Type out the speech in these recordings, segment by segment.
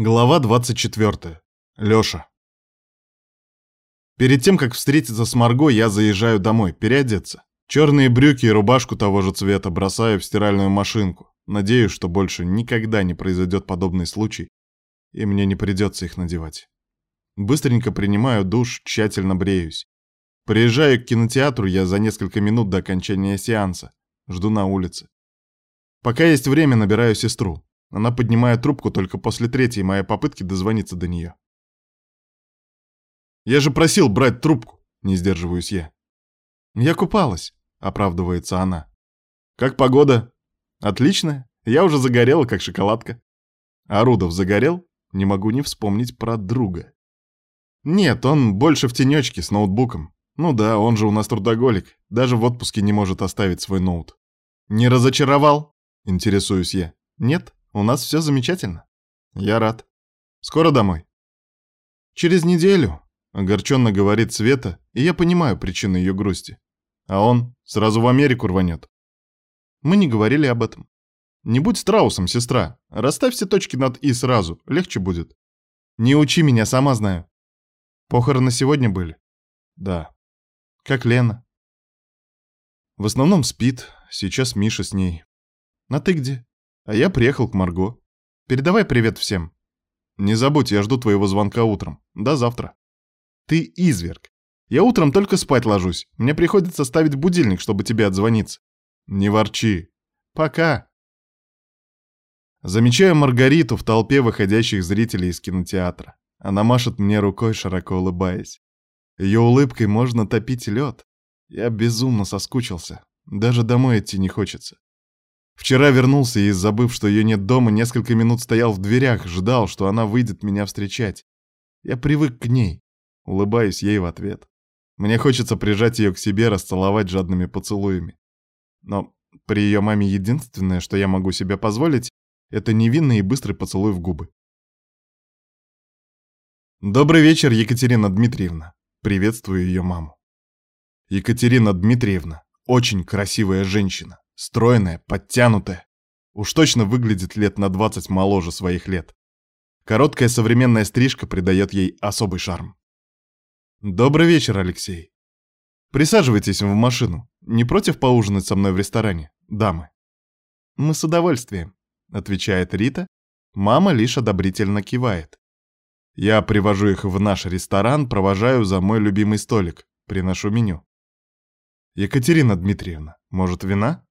Глава 24. Лёша. Перед тем, как встретиться с Марго, я заезжаю домой, переодеться. Черные брюки и рубашку того же цвета бросаю в стиральную машинку. Надеюсь, что больше никогда не произойдет подобный случай, и мне не придется их надевать. Быстренько принимаю душ, тщательно бреюсь. Приезжаю к кинотеатру я за несколько минут до окончания сеанса. Жду на улице. Пока есть время, набираю сестру. Она поднимает трубку только после третьей моей попытки дозвониться до нее. «Я же просил брать трубку!» — не сдерживаюсь я. «Я купалась», — оправдывается она. «Как погода?» «Отличная. Я уже загорела, как шоколадка». «А Рудов загорел?» Не могу не вспомнить про друга. «Нет, он больше в тенечке с ноутбуком. Ну да, он же у нас трудоголик. Даже в отпуске не может оставить свой ноут». «Не разочаровал?» — интересуюсь я. «Нет?» У нас все замечательно. Я рад. Скоро домой. Через неделю, огорченно говорит Света, и я понимаю причину ее грусти. А он сразу в Америку рванет. Мы не говорили об этом. Не будь страусом, сестра. Расставь все точки над «и» сразу, легче будет. Не учи меня, сама знаю. Похороны сегодня были? Да. Как Лена? В основном спит, сейчас Миша с ней. А ты где? А я приехал к Марго. Передавай привет всем. Не забудь, я жду твоего звонка утром. До завтра. Ты изверг. Я утром только спать ложусь. Мне приходится ставить будильник, чтобы тебе отзвониться. Не ворчи. Пока. Замечаю Маргариту в толпе выходящих зрителей из кинотеатра. Она машет мне рукой, широко улыбаясь. Ее улыбкой можно топить лед. Я безумно соскучился. Даже домой идти не хочется. Вчера вернулся и, забыв, что ее нет дома, несколько минут стоял в дверях, ждал, что она выйдет меня встречать. Я привык к ней, улыбаюсь ей в ответ. Мне хочется прижать ее к себе, расцеловать жадными поцелуями. Но при ее маме единственное, что я могу себе позволить, это невинный и быстрый поцелуй в губы. Добрый вечер, Екатерина Дмитриевна. Приветствую ее маму. Екатерина Дмитриевна, очень красивая женщина. Стройная, подтянутая. Уж точно выглядит лет на 20 моложе своих лет. Короткая современная стрижка придает ей особый шарм. Добрый вечер, Алексей. Присаживайтесь в машину. Не против поужинать со мной в ресторане, дамы? Мы с удовольствием, отвечает Рита. Мама лишь одобрительно кивает. Я привожу их в наш ресторан, провожаю за мой любимый столик, приношу меню. Екатерина Дмитриевна, может, вина?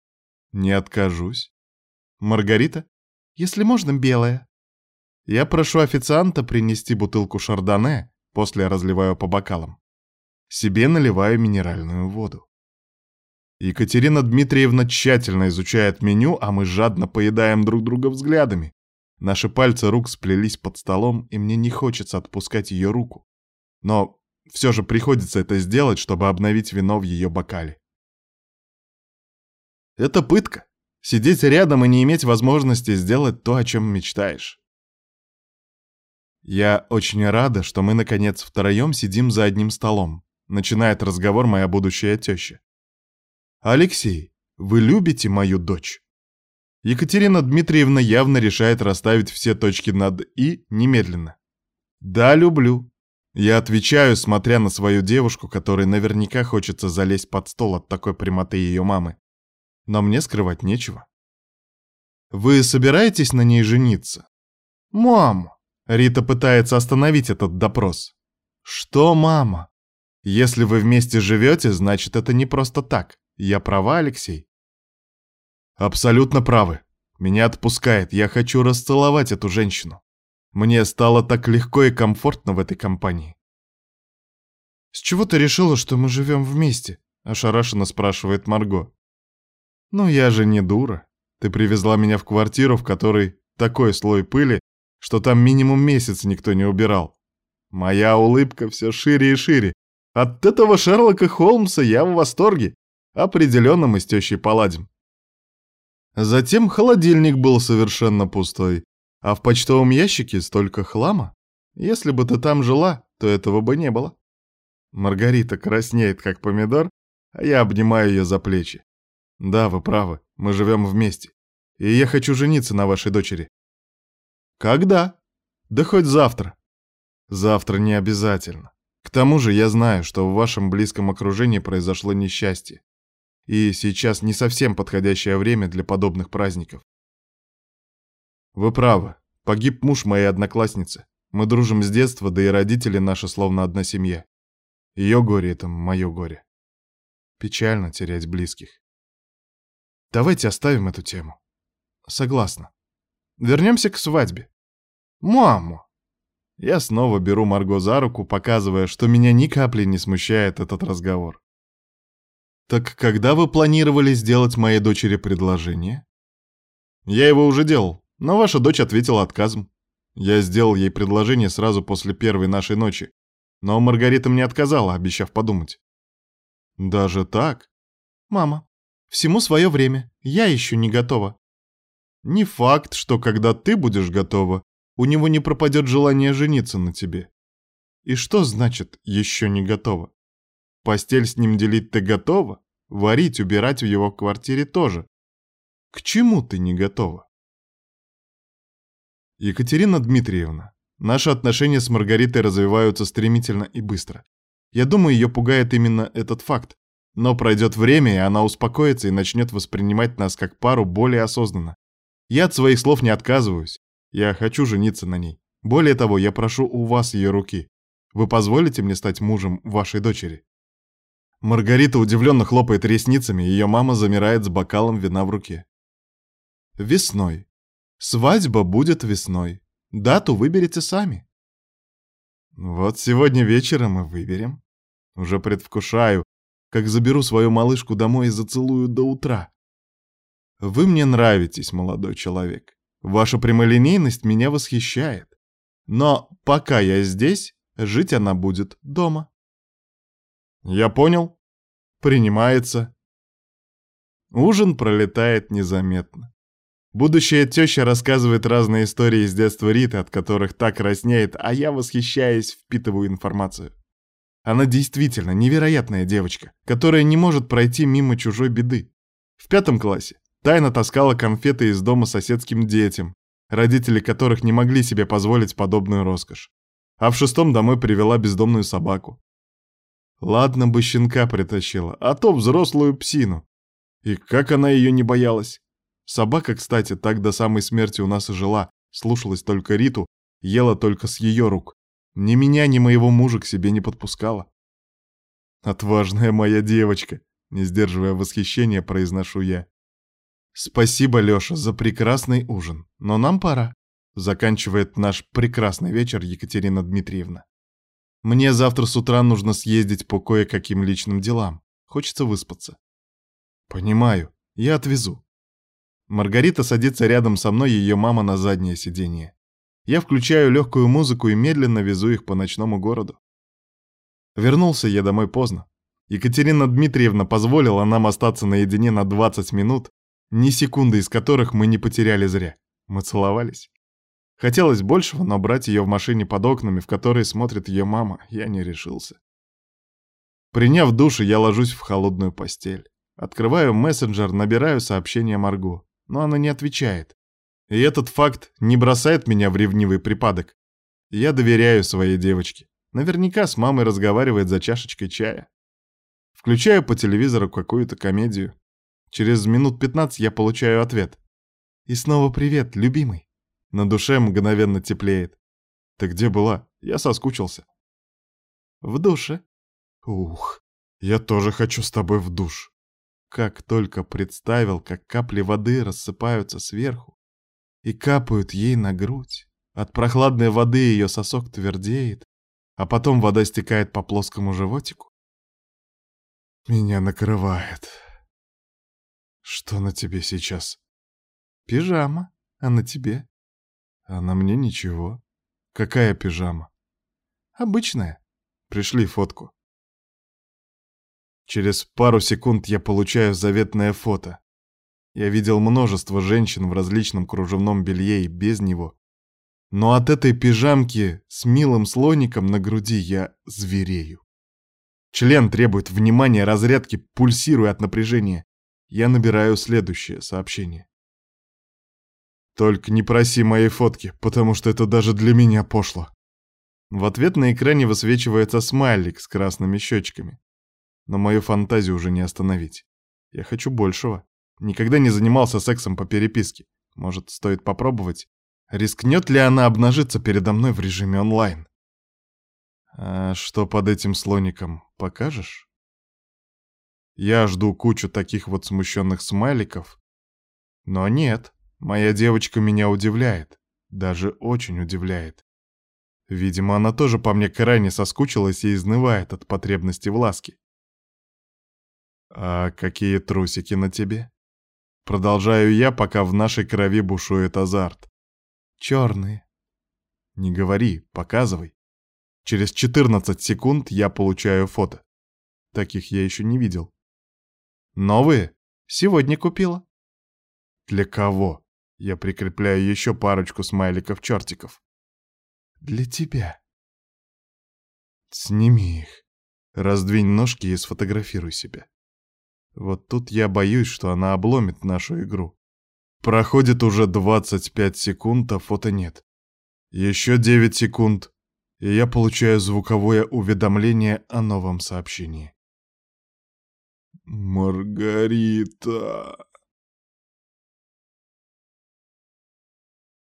Не откажусь. Маргарита? Если можно, белая. Я прошу официанта принести бутылку шардоне, после разливаю по бокалам. Себе наливаю минеральную воду. Екатерина Дмитриевна тщательно изучает меню, а мы жадно поедаем друг друга взглядами. Наши пальцы рук сплелись под столом, и мне не хочется отпускать ее руку. Но все же приходится это сделать, чтобы обновить вино в ее бокале. Это пытка. Сидеть рядом и не иметь возможности сделать то, о чем мечтаешь. Я очень рада, что мы, наконец, втроем сидим за одним столом. Начинает разговор моя будущая теща. «Алексей, вы любите мою дочь?» Екатерина Дмитриевна явно решает расставить все точки над «и» немедленно. «Да, люблю». Я отвечаю, смотря на свою девушку, которой наверняка хочется залезть под стол от такой прямоты ее мамы но мне скрывать нечего. «Вы собираетесь на ней жениться?» «Мам!» Рита пытается остановить этот допрос. «Что, мама? Если вы вместе живете, значит, это не просто так. Я права, Алексей?» «Абсолютно правы. Меня отпускает. Я хочу расцеловать эту женщину. Мне стало так легко и комфортно в этой компании». «С чего ты решила, что мы живем вместе?» — ошарашенно спрашивает Марго. «Ну я же не дура. Ты привезла меня в квартиру, в которой такой слой пыли, что там минимум месяц никто не убирал. Моя улыбка все шире и шире. От этого Шерлока Холмса я в восторге. Определенно мы с тещей поладим. Затем холодильник был совершенно пустой, а в почтовом ящике столько хлама. Если бы ты там жила, то этого бы не было. Маргарита краснеет, как помидор, а я обнимаю ее за плечи. Да, вы правы, мы живем вместе. И я хочу жениться на вашей дочери. Когда? Да хоть завтра. Завтра не обязательно. К тому же я знаю, что в вашем близком окружении произошло несчастье. И сейчас не совсем подходящее время для подобных праздников. Вы правы. Погиб муж моей одноклассницы. Мы дружим с детства, да и родители наши словно одна семья. Ее горе — это мое горе. Печально терять близких. Давайте оставим эту тему. Согласна. Вернемся к свадьбе. Маму. Я снова беру Марго за руку, показывая, что меня ни капли не смущает этот разговор. Так когда вы планировали сделать моей дочери предложение? Я его уже делал, но ваша дочь ответила отказом. Я сделал ей предложение сразу после первой нашей ночи, но Маргарита мне отказала, обещав подумать. Даже так? Мама, всему свое время, я еще не готова. Не факт, что когда ты будешь готова, у него не пропадет желание жениться на тебе. И что значит «еще не готова»? Постель с ним делить ты готова? Варить, убирать в его квартире тоже. К чему ты не готова? Екатерина Дмитриевна, наши отношения с Маргаритой развиваются стремительно и быстро. Я думаю, ее пугает именно этот факт. Но пройдет время, и она успокоится и начнет воспринимать нас как пару более осознанно. Я от своих слов не отказываюсь. Я хочу жениться на ней. Более того, я прошу у вас ее руки. Вы позволите мне стать мужем вашей дочери?» Маргарита удивленно хлопает ресницами, ее мама замирает с бокалом вина в руке. «Весной. Свадьба будет весной. Дату выберете сами». «Вот сегодня вечером и выберем. Уже предвкушаю, как заберу свою малышку домой и зацелую до утра. Вы мне нравитесь, молодой человек. Ваша прямолинейность меня восхищает. Но пока я здесь, жить она будет дома. Я понял. Принимается. Ужин пролетает незаметно. Будущая теща рассказывает разные истории из детства Риты, от которых так краснеет, а я, восхищаясь, впитываю информацию. Она действительно невероятная девочка, которая не может пройти мимо чужой беды. В пятом классе Тайно таскала конфеты из дома соседским детям, родители которых не могли себе позволить подобную роскошь. А в шестом домой привела бездомную собаку. Ладно бы щенка притащила, а то взрослую псину. И как она ее не боялась. Собака, кстати, так до самой смерти у нас и жила, слушалась только Риту, ела только с ее рук. Ни меня, ни моего мужа к себе не подпускала. Отважная моя девочка, не сдерживая восхищения, произношу я. «Спасибо, Лёша, за прекрасный ужин, но нам пора», — заканчивает наш прекрасный вечер Екатерина Дмитриевна. «Мне завтра с утра нужно съездить по кое-каким личным делам. Хочется выспаться». «Понимаю, я отвезу». Маргарита садится рядом со мной, ее мама на заднее сиденье. Я включаю легкую музыку и медленно везу их по ночному городу. Вернулся я домой поздно. Екатерина Дмитриевна позволила нам остаться наедине на 20 минут, ни секунды из которых мы не потеряли зря. Мы целовались. Хотелось большего, но брать ее в машине под окнами, в которые смотрит ее мама, я не решился. Приняв душ, я ложусь в холодную постель. Открываю мессенджер, набираю сообщение Марго, но она не отвечает. И этот факт не бросает меня в ревнивый припадок. Я доверяю своей девочке. Наверняка с мамой разговаривает за чашечкой чая. Включаю по телевизору какую-то комедию. Через минут 15 я получаю ответ. И снова привет, любимый. На душе мгновенно теплеет. Ты где была? Я соскучился. В душе. Ух, я тоже хочу с тобой в душ. Как только представил, как капли воды рассыпаются сверху и капают ей на грудь. От прохладной воды ее сосок твердеет, а потом вода стекает по плоскому животику. Меня накрывает. Что на тебе сейчас? Пижама. А на тебе? А на мне ничего. Какая пижама? Обычная. Пришли фотку. Через пару секунд я получаю заветное фото. Я видел множество женщин в различном кружевном белье и без него. Но от этой пижамки с милым слоником на груди я зверею. Член требует внимания, разрядки, пульсируя от напряжения. Я набираю следующее сообщение. Только не проси моей фотки, потому что это даже для меня пошло. В ответ на экране высвечивается смайлик с красными щечками. Но мою фантазию уже не остановить. Я хочу большего. Никогда не занимался сексом по переписке. Может, стоит попробовать? Рискнет ли она обнажиться передо мной в режиме онлайн? А что под этим слоником, покажешь? Я жду кучу таких вот смущенных смайликов. Но нет, моя девочка меня удивляет. Даже очень удивляет. Видимо, она тоже по мне крайне соскучилась и изнывает от потребности в ласке. «А какие трусики на тебе?» Продолжаю я, пока в нашей крови бушует азарт. «Черные». «Не говори, показывай». Через 14 секунд я получаю фото. Таких я еще не видел. «Новые? Сегодня купила». «Для кого?» Я прикрепляю еще парочку смайликов-чертиков. «Для тебя». «Сними их. Раздвинь ножки и сфотографируй себя». Вот тут я боюсь, что она обломит нашу игру. Проходит уже 25 секунд, а фото нет. Еще 9 секунд, и я получаю звуковое уведомление о новом сообщении. «Маргарита!»